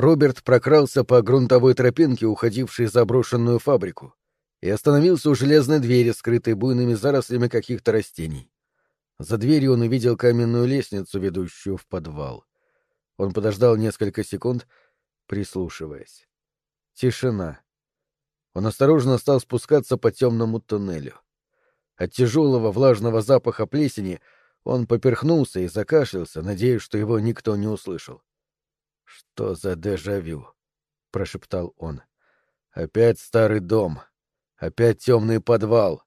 Роберт прокрался по грунтовой тропинке, уходившей в заброшенную фабрику, и остановился у железной двери, скрытой буйными зарослями каких-то растений. За дверью он увидел каменную лестницу, ведущую в подвал. Он подождал несколько секунд, прислушиваясь. Тишина. Он осторожно стал спускаться по темному туннелю. От тяжелого влажного запаха плесени он поперхнулся и закашлялся, надеясь, что его никто не услышал. «Что за дежавю?» — прошептал он. «Опять старый дом. Опять темный подвал».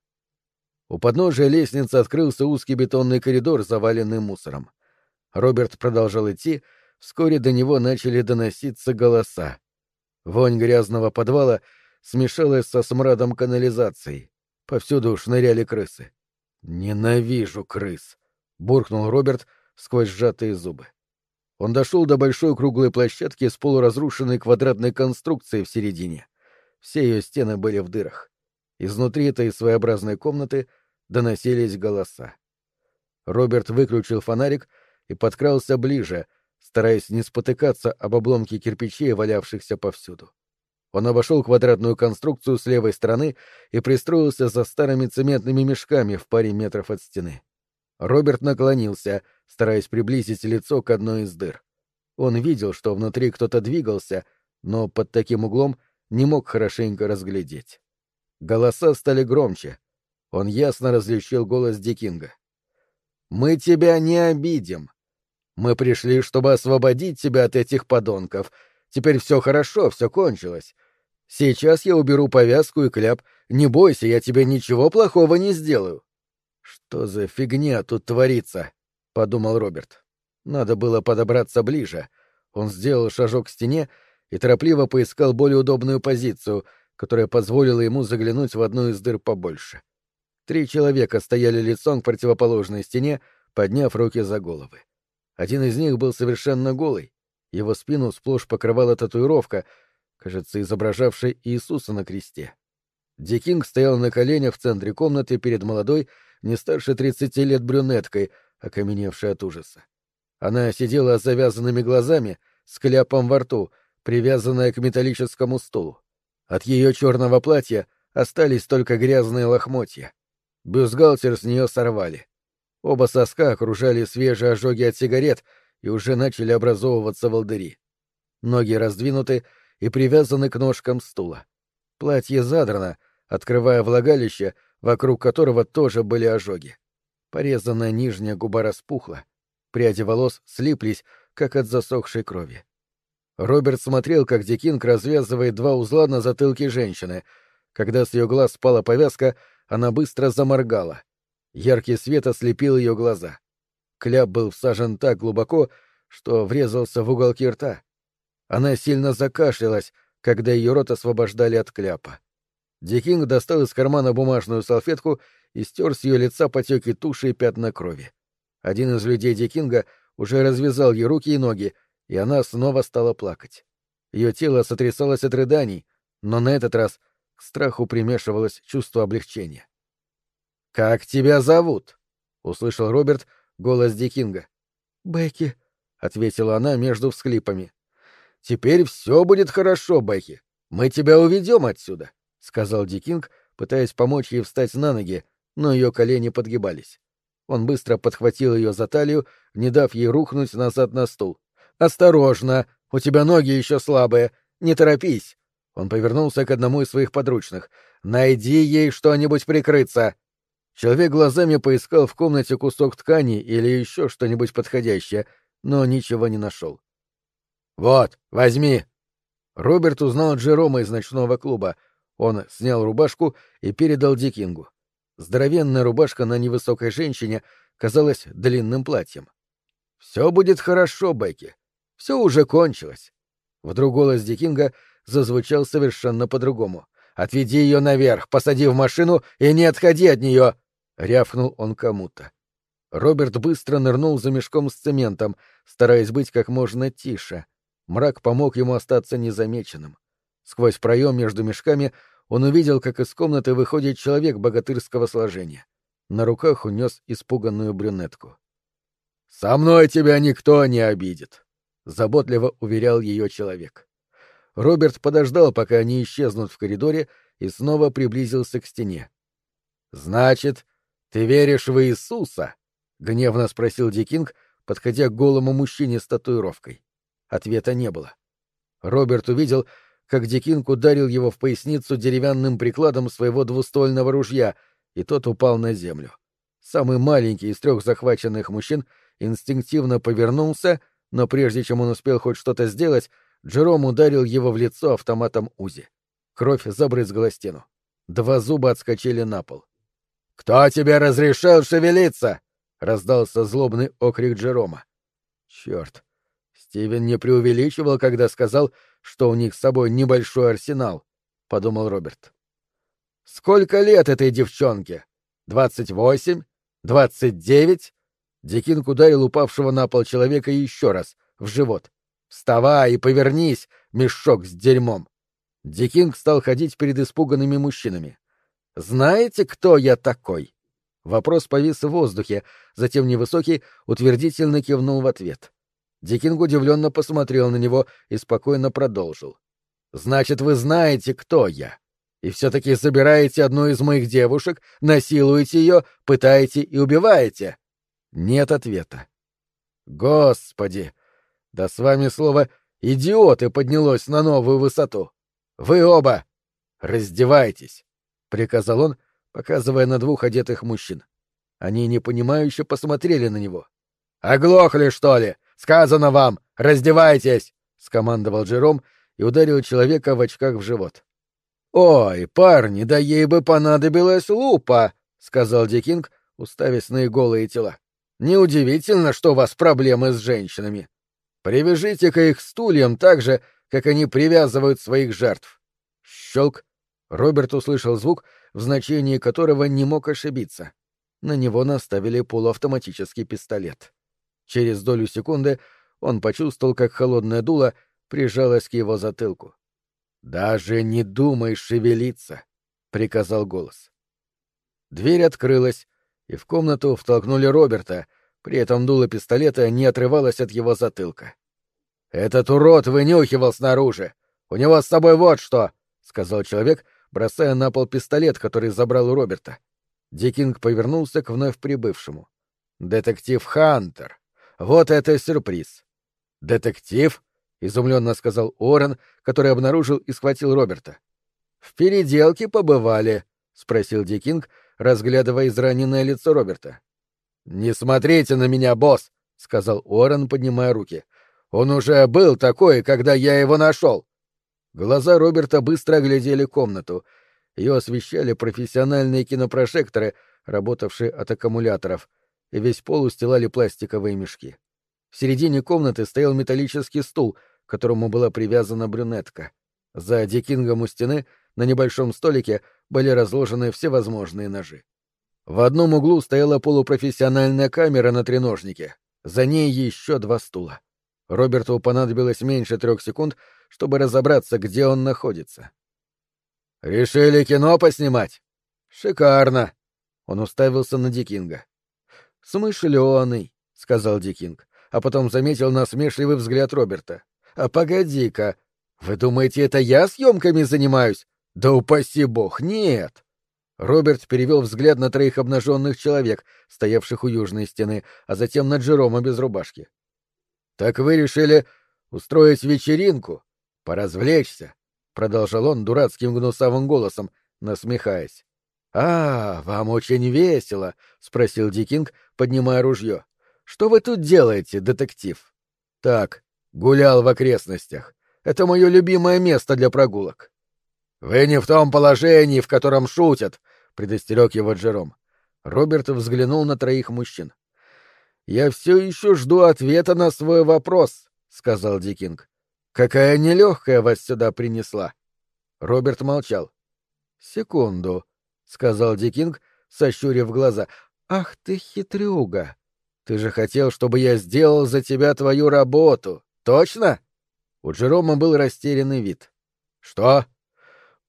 У подножия лестницы открылся узкий бетонный коридор, заваленный мусором. Роберт продолжал идти, вскоре до него начали доноситься голоса. Вонь грязного подвала смешалась со смрадом канализации. Повсюду шныряли крысы. «Ненавижу крыс!» — буркнул Роберт сквозь сжатые зубы. Он дошел до большой круглой площадки с полуразрушенной квадратной конструкцией в середине. Все ее стены были в дырах. Изнутри этой своеобразной комнаты доносились голоса. Роберт выключил фонарик и подкрался ближе, стараясь не спотыкаться об обломке кирпичей, валявшихся повсюду. Он обошел квадратную конструкцию с левой стороны и пристроился за старыми цементными мешками в паре метров от стены. Роберт наклонился, стараясь приблизить лицо к одной из дыр. Он видел, что внутри кто-то двигался, но под таким углом не мог хорошенько разглядеть. Голоса стали громче. Он ясно различил голос Дикинга. «Мы тебя не обидим. Мы пришли, чтобы освободить тебя от этих подонков. Теперь все хорошо, все кончилось. Сейчас я уберу повязку и кляп. Не бойся, я тебе ничего плохого не сделаю». «Что за фигня тут творится?» — подумал Роберт. Надо было подобраться ближе. Он сделал шажок к стене и торопливо поискал более удобную позицию, которая позволила ему заглянуть в одну из дыр побольше. Три человека стояли лицом к противоположной стене, подняв руки за головы. Один из них был совершенно голый. Его спину сплошь покрывала татуировка, кажется, изображавшая Иисуса на кресте. Дикинг стоял на коленях в центре комнаты перед молодой, не старше тридцати лет брюнеткой, окаменевшей от ужаса. Она сидела с завязанными глазами, с кляпом во рту, привязанная к металлическому стулу. От ее черного платья остались только грязные лохмотья. Бюстгальтер с нее сорвали. Оба соска окружали свежие ожоги от сигарет и уже начали образовываться волдыри. Ноги раздвинуты и привязаны к ножкам стула. Платье задрано, открывая влагалище, вокруг которого тоже были ожоги. Порезанная нижняя губа распухла. Пряди волос слиплись, как от засохшей крови. Роберт смотрел, как Дикинг развязывает два узла на затылке женщины. Когда с ее глаз спала повязка, она быстро заморгала. Яркий свет ослепил ее глаза. Кляп был всажен так глубоко, что врезался в уголки рта. Она сильно закашлялась, когда ее рот освобождали от кляпа. Дикинг достал из кармана бумажную салфетку и стер с ее лица потеки туши и пятна крови. Один из людей Дикинга уже развязал ей руки и ноги, и она снова стала плакать. Ее тело сотрясалось от рыданий, но на этот раз к страху примешивалось чувство облегчения. «Как тебя зовут?» — услышал Роберт голос Дикинга. «Бекки», — ответила она между всхлипами. «Теперь все будет хорошо, Бекки. Мы тебя уведем отсюда», — сказал Дикинг, пытаясь помочь ей встать на ноги, но ее колени подгибались. Он быстро подхватил ее за талию, не дав ей рухнуть назад на стул. «Осторожно! У тебя ноги еще слабые! Не торопись!» Он повернулся к одному из своих подручных. «Найди ей что-нибудь прикрыться!» Человек глазами поискал в комнате кусок ткани или еще что-нибудь подходящее, но ничего не нашел. «Вот, возьми!» Роберт узнал Джерома из ночного клуба. Он снял рубашку и передал Дикингу. Здоровенная рубашка на невысокой женщине казалась длинным платьем. «Все будет хорошо, Бекки. Все уже кончилось». Вдруг голос Дикинга зазвучал совершенно по-другому. «Отведи ее наверх, посади в машину и не отходи от нее!» — рявкнул он кому-то. Роберт быстро нырнул за мешком с цементом, стараясь быть как можно тише. Мрак помог ему остаться незамеченным. Сквозь проем между мешками он увидел, как из комнаты выходит человек богатырского сложения. На руках унес испуганную брюнетку. «Со мной тебя никто не обидит!» — заботливо уверял ее человек. Роберт подождал, пока они исчезнут в коридоре, и снова приблизился к стене. «Значит, ты веришь в Иисуса?» — гневно спросил Дикинг, подходя к голому мужчине с татуировкой. Ответа не было. Роберт увидел, как Дикинг ударил его в поясницу деревянным прикладом своего двуствольного ружья, и тот упал на землю. Самый маленький из трех захваченных мужчин инстинктивно повернулся, но прежде чем он успел хоть что-то сделать, Джером ударил его в лицо автоматом Узи. Кровь забрызгала стену. Два зуба отскочили на пол. «Кто тебе разрешил шевелиться?» — раздался злобный окрик Джерома. «Черт! Стивен не преувеличивал, когда сказал, что у них с собой небольшой арсенал», — подумал Роберт. «Сколько лет этой девчонке? Двадцать восемь? Двадцать девять?» Дикинг ударил упавшего на пол человека еще раз, в живот. «Вставай и повернись, мешок с дерьмом!» Дикинг стал ходить перед испуганными мужчинами. «Знаете, кто я такой?» Вопрос повис в воздухе, затем невысокий утвердительно кивнул в ответ. Дикинг удивленно посмотрел на него и спокойно продолжил. «Значит, вы знаете, кто я. И все-таки забираете одну из моих девушек, насилуете ее, пытаете и убиваете?» Нет ответа. «Господи! Да с вами слово «идиоты» поднялось на новую высоту. Вы оба раздевайтесь!» — приказал он, показывая на двух одетых мужчин. Они непонимающе посмотрели на него. «Оглохли, что ли? Сказано вам! Раздевайтесь!» — скомандовал Джером и ударил человека в очках в живот. «Ой, парни, да ей бы понадобилась лупа!» — сказал Дикинг, уставясь на их голые тела. «Неудивительно, что у вас проблемы с женщинами. Привяжите-ка их стульям так же, как они привязывают своих жертв. Щелк. Роберт услышал звук, в значении которого не мог ошибиться. На него наставили полуавтоматический пистолет. Через долю секунды он почувствовал, как холодное дуло прижалось к его затылку. «Даже не думай шевелиться!» — приказал голос. Дверь открылась, и в комнату втолкнули Роберта, при этом дуло пистолета не отрывалось от его затылка. «Этот урод вынюхивал снаружи! У него с собой вот что!» — сказал человек, бросая на пол пистолет, который забрал у Роберта. Дикинг повернулся к вновь прибывшему. «Детектив Хантер! Вот это сюрприз!» «Детектив?» — изумленно сказал Уоррен, который обнаружил и схватил Роберта. «В переделке побывали?» — спросил Дикинг, разглядывая израненное лицо Роберта. «Не смотрите на меня, босс!» — сказал Уоррен, поднимая руки. «Он уже был такой, когда я его нашел!» Глаза Роберта быстро оглядели комнату. Ее освещали профессиональные кинопрожекторы, работавшие от аккумуляторов, весь пол устилали пластиковые мешки. В середине комнаты стоял металлический стул, к которому была привязана брюнетка. За дикингом у стены на небольшом столике были разложены всевозможные ножи. В одном углу стояла полупрофессиональная камера на треножнике. За ней еще два стула. Роберту понадобилось меньше трех секунд, чтобы разобраться, где он находится. «Решили кино поснимать?» «Шикарно!» Он уставился на Дикинга. «Смышленый», — сказал Дикинг, а потом заметил насмешливый взгляд Роберта. «А погоди-ка, вы думаете, это я съемками занимаюсь? Да упаси бог, нет!» Роберт перевел взгляд на троих обнаженных человек, стоявших у южной стены, а затем на Джерома без рубашки. «Так вы решили устроить вечеринку? Поразвлечься?» — продолжал он дурацким гнусавым голосом, насмехаясь. «А, вам очень весело», — спросил Дикинг, поднимая ружье. «Что вы тут делаете, детектив?» «Так, гулял в окрестностях. Это мое любимое место для прогулок». «Вы не в том положении, в котором шутят», — предостерег его Джером. Роберт взглянул на троих мужчин. «Я все еще жду ответа на свой вопрос», — сказал Дикинг. «Какая нелегкая вас сюда принесла?» Роберт молчал. «Секунду», — сказал Дикинг, сощурив глаза. «Ах ты хитрюга! Ты же хотел, чтобы я сделал за тебя твою работу, точно?» У Джерома был растерянный вид. «Что?»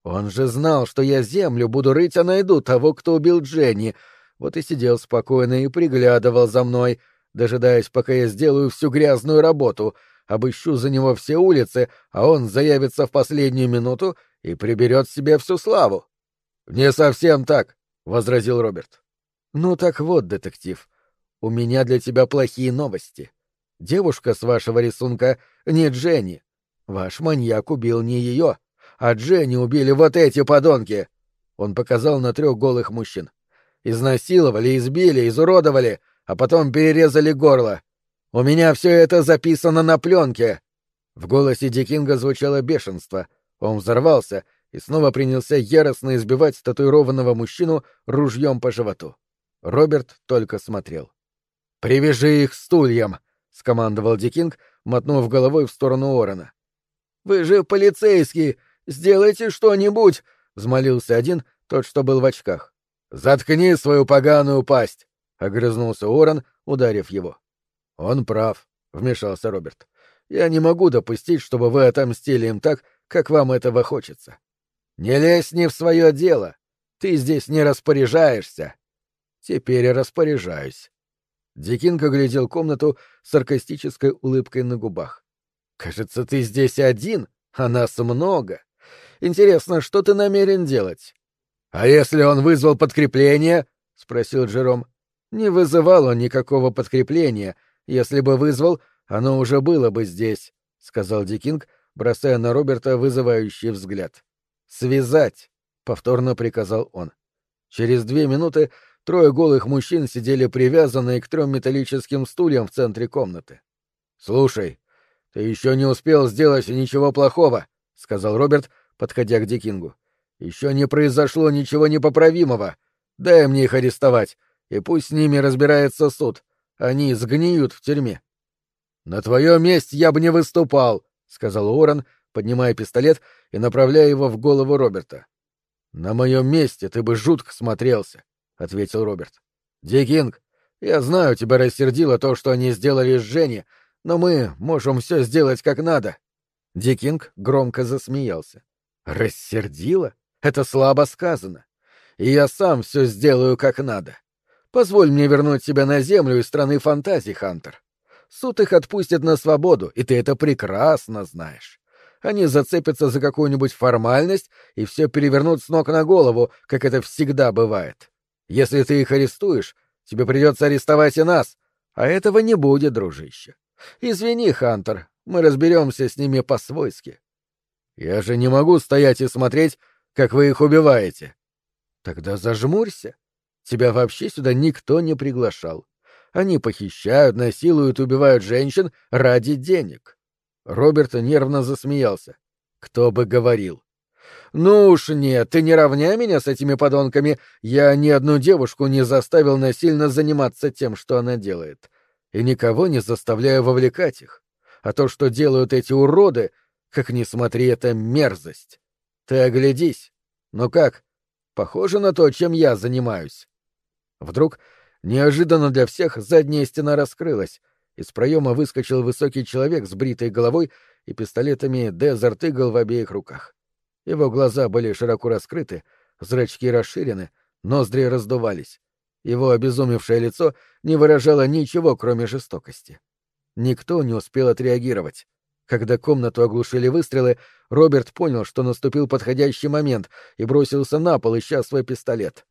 Он же знал, что я землю буду рыть, а найду того, кто убил Дженни. Вот и сидел спокойно и приглядывал за мной, дожидаясь, пока я сделаю всю грязную работу, обыщу за него все улицы, а он заявится в последнюю минуту и приберет себе всю славу. — Не совсем так, — возразил Роберт. — Ну так вот, детектив, у меня для тебя плохие новости. Девушка с вашего рисунка не Дженни. Ваш маньяк убил не ее, а Дженни убили вот эти подонки. Он показал на трех голых мужчин. Изнасиловали, избили, изуродовали, а потом перерезали горло. У меня все это записано на пленке. В голосе Дикинга звучало бешенство. Он взорвался и снова принялся яростно избивать татуированного мужчину ружьем по животу. Роберт только смотрел. «Привяжи их стульям!» — скомандовал Дикинг, мотнув головой в сторону Орена. «Вы же полицейский! Сделайте что-нибудь!» — взмолился один, тот, что был в очках. «Заткни свою поганую пасть!» — огрызнулся Орен, ударив его. «Он прав», — вмешался Роберт. «Я не могу допустить, чтобы вы отомстили им так, как вам этого хочется. Не лезь не в свое дело. Ты здесь не распоряжаешься. Теперь распоряжаюсь. Дикинг оглядел комнату с саркастической улыбкой на губах. Кажется, ты здесь один, а нас много. Интересно, что ты намерен делать? А если он вызвал подкрепление? спросил Джером. Не вызывал он никакого подкрепления. Если бы вызвал, оно уже было бы здесь, сказал Дикинг, бросая на Роберта вызывающий взгляд. «Связать!» — повторно приказал он. Через две минуты трое голых мужчин сидели привязанные к трем металлическим стульям в центре комнаты. «Слушай, ты еще не успел сделать ничего плохого», — сказал Роберт, подходя к Дикингу. «Еще не произошло ничего непоправимого. Дай мне их арестовать, и пусть с ними разбирается суд. Они сгниют в тюрьме». «На твоем месте я бы не выступал», — сказал Уоррен, поднимая пистолет и направляя его в голову Роберта. «На моем месте ты бы жутко смотрелся», — ответил Роберт. «Дикинг, я знаю, тебя рассердило то, что они сделали с Женей, но мы можем все сделать как надо». Дикинг громко засмеялся. «Рассердило? Это слабо сказано. И я сам все сделаю как надо. Позволь мне вернуть тебя на землю из страны фантазий, Хантер. Суд их отпустит на свободу, и ты это прекрасно знаешь они зацепятся за какую-нибудь формальность и все перевернут с ног на голову, как это всегда бывает. Если ты их арестуешь, тебе придется арестовать и нас, а этого не будет, дружище. Извини, Хантер, мы разберемся с ними по-свойски. Я же не могу стоять и смотреть, как вы их убиваете. Тогда зажмурься. Тебя вообще сюда никто не приглашал. Они похищают, насилуют, убивают женщин ради денег. Роберт нервно засмеялся. Кто бы говорил. «Ну уж нет, ты не равняй меня с этими подонками. Я ни одну девушку не заставил насильно заниматься тем, что она делает. И никого не заставляю вовлекать их. А то, что делают эти уроды, как ни смотри, это мерзость. Ты оглядись. Ну как, похоже на то, чем я занимаюсь?» Вдруг, неожиданно для всех, задняя стена раскрылась, из проема выскочил высокий человек с бритой головой и пистолетами Desert Eagle в обеих руках. Его глаза были широко раскрыты, зрачки расширены, ноздри раздувались. Его обезумевшее лицо не выражало ничего, кроме жестокости. Никто не успел отреагировать. Когда комнату оглушили выстрелы, Роберт понял, что наступил подходящий момент, и бросился на пол, ища свой пистолет.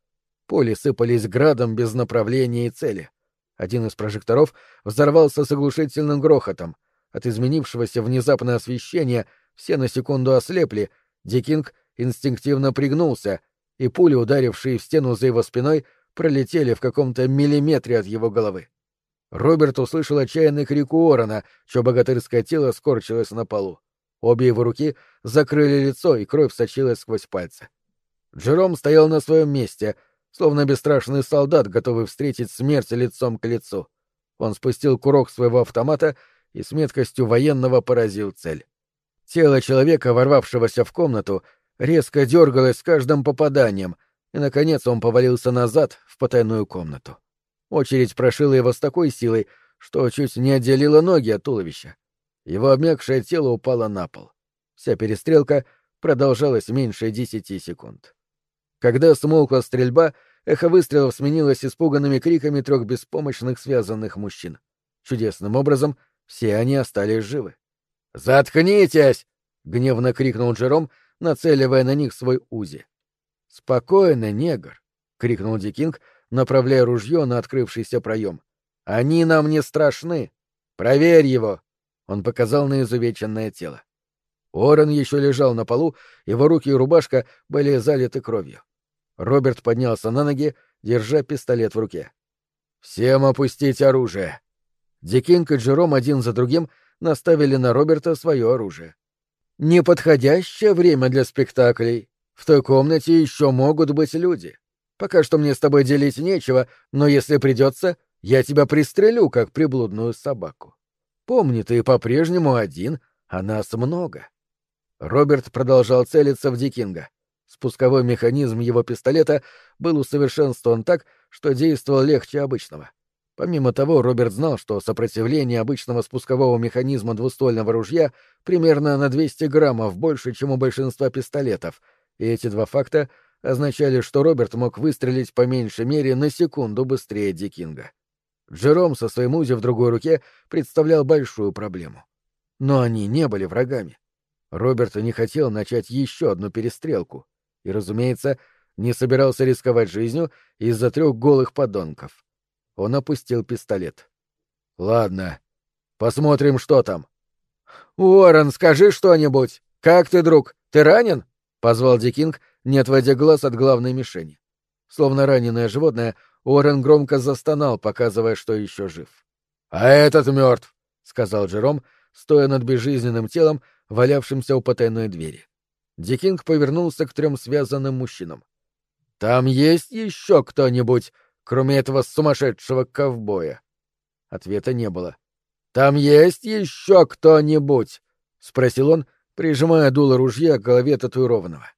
Пули сыпались градом без направления и цели. Один из прожекторов взорвался с оглушительным грохотом. От изменившегося внезапно освещения все на секунду ослепли, Дикинг инстинктивно пригнулся, и пули, ударившие в стену за его спиной, пролетели в каком-то миллиметре от его головы. Роберт услышал отчаянный крик Уоррена, чье богатырское тело скорчилось на полу. Обе его руки закрыли лицо, и кровь сочилась сквозь пальцы. Джером стоял на своем месте — словно бесстрашный солдат, готовый встретить смерть лицом к лицу. Он спустил курок своего автомата и с меткостью военного поразил цель. Тело человека, ворвавшегося в комнату, резко дергалось с каждым попаданием, и, наконец, он повалился назад в потайную комнату. Очередь прошила его с такой силой, что чуть не отделила ноги от туловища. Его обмякшее тело упало на пол. Вся перестрелка продолжалась меньше десяти секунд. Когда смолкла стрельба, эхо выстрелов сменилось испуганными криками трех беспомощных связанных мужчин. Чудесным образом все они остались живы. «Заткнитесь!» — гневно крикнул Джером, нацеливая на них свой узи. «Спокойно, негр!» — крикнул Дикинг, направляя ружье на открывшийся проем. «Они нам не страшны! Проверь его!» Он показал на изувеченное тело. Орен еще лежал на полу, его руки и рубашка были залиты кровью. Роберт поднялся на ноги, держа пистолет в руке. «Всем опустить оружие!» Дикинг и Джером один за другим наставили на Роберта свое оружие. «Неподходящее время для спектаклей. В той комнате еще могут быть люди. Пока что мне с тобой делить нечего, но если придется, я тебя пристрелю, как приблудную собаку. Помни, ты по-прежнему один, а нас много». Роберт продолжал целиться в Дикинга. Спусковой механизм его пистолета был усовершенствован так, что действовал легче обычного. Помимо того, Роберт знал, что сопротивление обычного спускового механизма двуствольного ружья примерно на 200 граммов больше, чем у большинства пистолетов, и эти два факта означали, что Роберт мог выстрелить по меньшей мере на секунду быстрее Дикинга. Джером со своим узи в другой руке представлял большую проблему. Но они не были врагами. Роберт не хотел начать еще одну перестрелку и, разумеется, не собирался рисковать жизнью из-за трех голых подонков. Он опустил пистолет. «Ладно, посмотрим, что там». «Уоррен, скажи что-нибудь! Как ты, друг? Ты ранен?» — позвал Дикинг, не отводя глаз от главной мишени. Словно раненое животное, Уоррен громко застонал, показывая, что еще жив. «А этот мертв», — сказал Джером, стоя над безжизненным телом, валявшимся у потайной двери. Дикинг повернулся к трем связанным мужчинам. «Там есть еще кто-нибудь, кроме этого сумасшедшего ковбоя?» Ответа не было. «Там есть еще кто-нибудь?» — спросил он, прижимая дуло ружья к голове татуированного.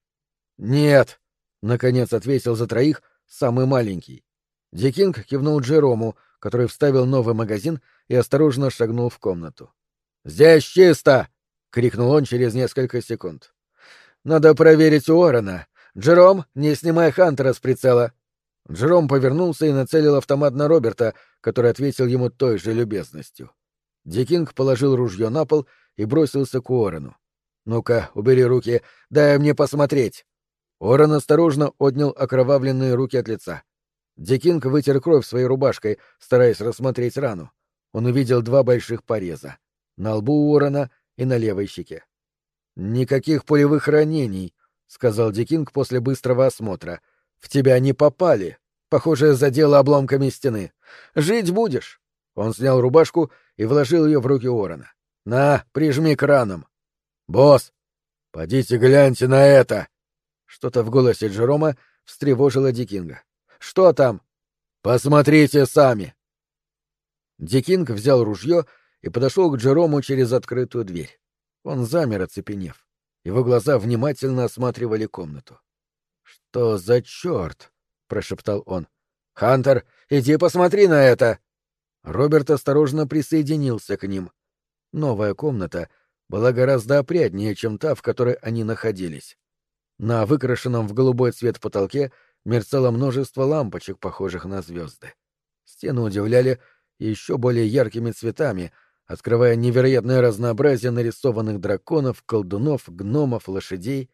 «Нет», — наконец ответил за троих самый маленький. Дикинг кивнул Джерому, который вставил новый магазин и осторожно шагнул в комнату. «Здесь чисто!» — крикнул он через несколько секунд. «Надо проверить Уоррена. Джером, не снимай Хантера с прицела!» Джером повернулся и нацелил автомат на Роберта, который ответил ему той же любезностью. Дикинг положил ружье на пол и бросился к Уоррену. «Ну-ка, убери руки, дай мне посмотреть!» Уоррен осторожно отнял окровавленные руки от лица. Дикинг вытер кровь своей рубашкой, стараясь рассмотреть рану. Он увидел два больших пореза — на лбу Уоррена и на левой щеке. «Никаких пулевых ранений», — сказал Дикинг после быстрого осмотра. «В тебя не попали. Похоже, задело обломками стены. Жить будешь». Он снял рубашку и вложил ее в руки Уоррена. «На, прижми к ранам». «Босс, подите гляньте на это!» Что-то в голосе Джерома встревожило Дикинга. «Что там?» «Посмотрите сами!» Дикинг взял ружье и подошел к Джерому через открытую дверь. Он замер, оцепенев. Его глаза внимательно осматривали комнату. «Что за черт?» — прошептал он. «Хантер, иди посмотри на это!» Роберт осторожно присоединился к ним. Новая комната была гораздо опрятнее, чем та, в которой они находились. На выкрашенном в голубой цвет потолке мерцало множество лампочек, похожих на звезды. Стены удивляли еще более яркими цветами — открывая невероятное разнообразие нарисованных драконов, колдунов, гномов, лошадей.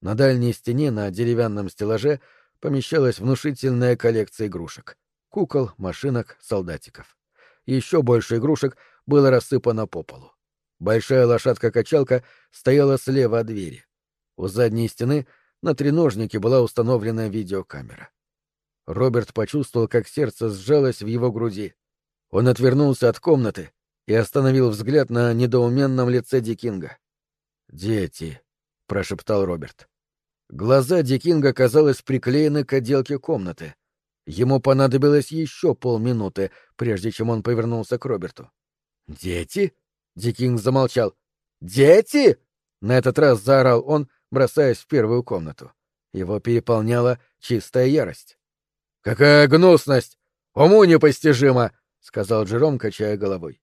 На дальней стене на деревянном стеллаже помещалась внушительная коллекция игрушек — кукол, машинок, солдатиков. Еще больше игрушек было рассыпано по полу. Большая лошадка-качалка стояла слева от двери. У задней стены на треножнике была установлена видеокамера. Роберт почувствовал, как сердце сжалось в его груди. Он отвернулся от комнаты и остановил взгляд на недоуменном лице Дикинга. «Дети», — прошептал Роберт. Глаза Дикинга, казалось, приклеены к отделке комнаты. Ему понадобилось еще полминуты, прежде чем он повернулся к Роберту. «Дети?» — Дикинг замолчал. «Дети?» — на этот раз заорал он, бросаясь в первую комнату. Его переполняла чистая ярость. «Какая гнусность! Уму непостижимо!» — сказал Джером, качая головой.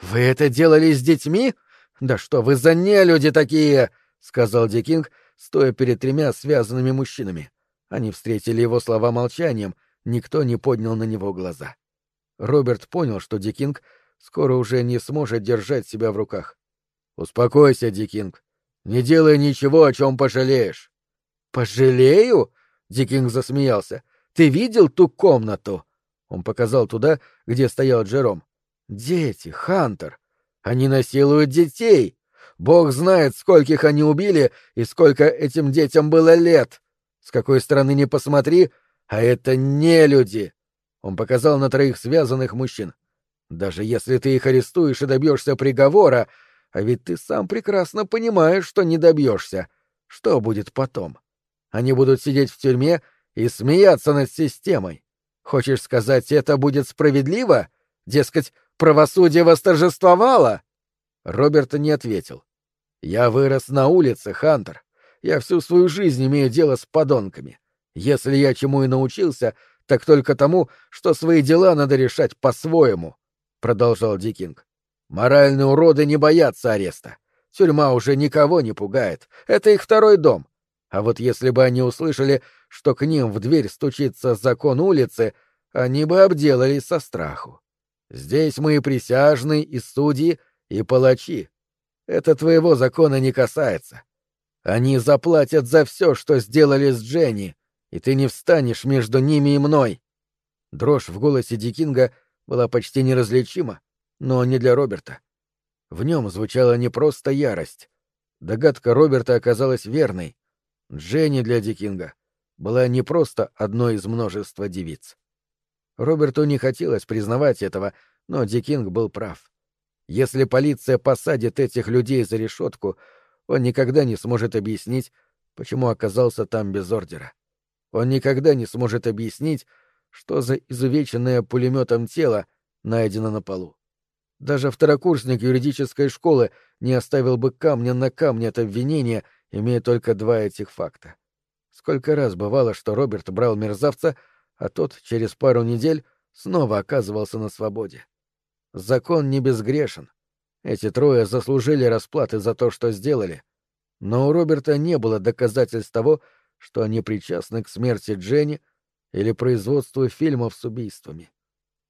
«Вы это делали с детьми? Да что вы за нелюди такие!» — сказал Дикинг, стоя перед тремя связанными мужчинами. Они встретили его слова молчанием, никто не поднял на него глаза. Роберт понял, что Дикинг скоро уже не сможет держать себя в руках. Успокойся, Дикинг. Не делай ничего, о чем пожалеешь. Пожалею? Дикинг засмеялся. Ты видел ту комнату? Он показал туда, где стоял Джером. Дети, Хантер. Они насилуют детей. Бог знает, скольких они убили и сколько этим детям было лет. С какой стороны ни посмотри, а это не люди. Он показал на троих связанных мужчин. Даже если ты их арестуешь и добьешься приговора, а ведь ты сам прекрасно понимаешь, что не добьешься, что будет потом? Они будут сидеть в тюрьме и смеяться над системой. Хочешь сказать, это будет справедливо? Дескать, правосудие восторжествовало? Роберт не ответил. Я вырос на улице, Хантер. Я всю свою жизнь имею дело с подонками. Если я чему и научился, так только тому, что свои дела надо решать по-своему, — продолжал Дикинг. Моральные уроды не боятся ареста. Тюрьма уже никого не пугает. Это их второй дом. А вот если бы они услышали, что к ним в дверь стучится закон улицы, они бы обделались со страху. Здесь мы и присяжные, и судьи, и палачи. Это твоего закона не касается. Они заплатят за все, что сделали с Дженни, и ты не встанешь между ними и мной. Дрожь в голосе Дикинга была почти неразличима, но не для Роберта. В нем звучала не просто ярость. Догадка Роберта оказалась верной. Дженни для Дикинга была не просто одной из множества девиц. Роберту не хотелось признавать этого, но Дикинг был прав. Если полиция посадит этих людей за решетку, он никогда не сможет объяснить, почему оказался там без ордера. Он никогда не сможет объяснить, что за изувеченное пулеметом тело найдено на полу. Даже второкурсник юридической школы не оставил бы камня на камне от обвинения, имея только два этих факта. Сколько раз бывало, что Роберт брал мерзавца, а тот через пару недель снова оказывался на свободе. Закон не безгрешен. Эти трое заслужили расплаты за то, что сделали. Но у Роберта не было доказательств того, что они причастны к смерти Дженни или производству фильмов с убийствами.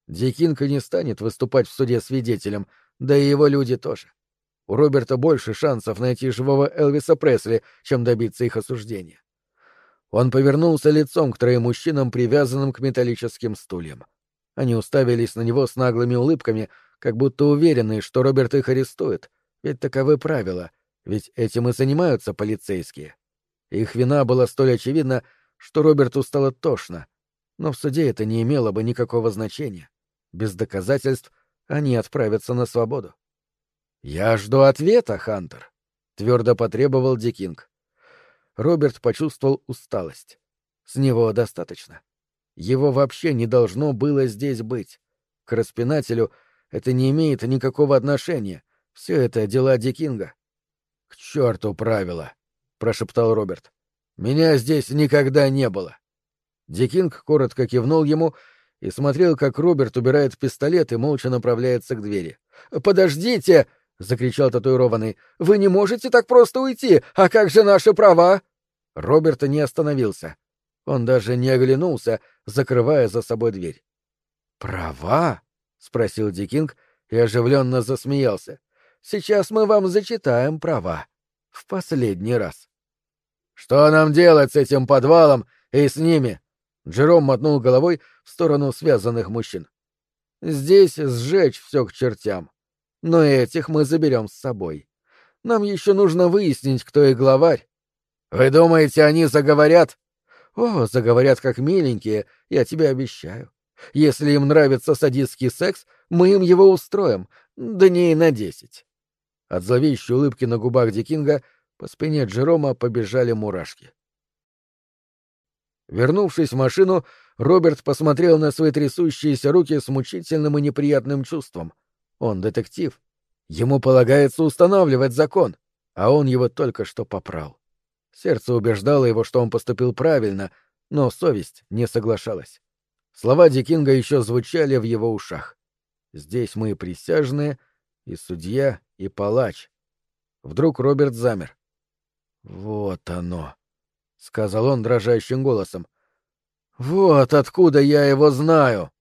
Дикинка не станет выступать в суде свидетелем, да и его люди тоже. У Роберта больше шансов найти живого Элвиса Пресли, чем добиться их осуждения. Он повернулся лицом к троим мужчинам, привязанным к металлическим стульям. Они уставились на него с наглыми улыбками, как будто уверенные, что Роберт их арестует, ведь таковы правила, ведь этим и занимаются полицейские. Их вина была столь очевидна, что Роберту стало тошно, но в суде это не имело бы никакого значения. Без доказательств они отправятся на свободу. «Я жду ответа, Хантер», — твердо потребовал Дикинг. Роберт почувствовал усталость. С него достаточно. Его вообще не должно было здесь быть. К распинателю это не имеет никакого отношения. Все это дела Дикинга. — К черту правила! — прошептал Роберт. — Меня здесь никогда не было. Дикинг коротко кивнул ему и смотрел, как Роберт убирает пистолет и молча направляется к двери. «Подождите!» — закричал татуированный. «Вы не можете так просто уйти! А как же наши права?» Роберт не остановился. Он даже не оглянулся, закрывая за собой дверь. «Права?» — спросил Дикинг и оживленно засмеялся. «Сейчас мы вам зачитаем права. В последний раз». «Что нам делать с этим подвалом и с ними?» Джером мотнул головой в сторону связанных мужчин. «Здесь сжечь все к чертям. Но этих мы заберем с собой. Нам еще нужно выяснить, кто их главарь. Вы думаете, они заговорят?» «О, заговорят как миленькие, я тебе обещаю. Если им нравится садистский секс, мы им его устроим, дней на десять». От зловещей улыбки на губах Дикинга по спине Джерома побежали мурашки. Вернувшись в машину, Роберт посмотрел на свои трясущиеся руки с мучительным и неприятным чувством. Он детектив. Ему полагается устанавливать закон, а он его только что попрал. Сердце убеждало его, что он поступил правильно, но совесть не соглашалась. Слова Дикинга еще звучали в его ушах. «Здесь мы и присяжные, и судья, и палач». Вдруг Роберт замер. «Вот оно!» — сказал он дрожащим голосом. «Вот откуда я его знаю!»